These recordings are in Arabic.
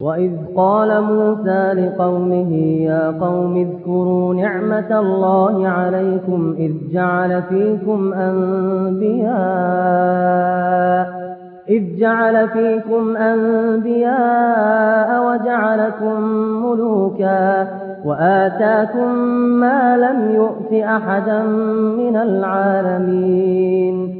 وإذ قال موسى لقومه يا قوم اذكروا نعمة الله عليكم إذ جعل فيكم أنبياء إذ جعل فيكم أنبياء وجعلكم ملوكا وآتاكم ما لم يؤت أحدا من العالمين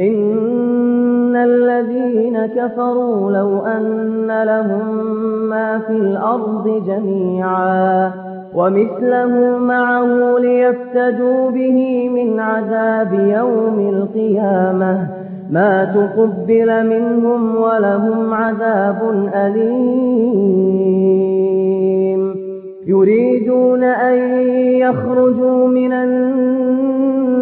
إن الذين كفروا لو أن لهم ما في الأرض جميعا ومثله معه ليفتدوا به من عذاب يوم القيامة ما تقبل منهم ولهم عذاب أليم يريدون أن يخرجوا من النار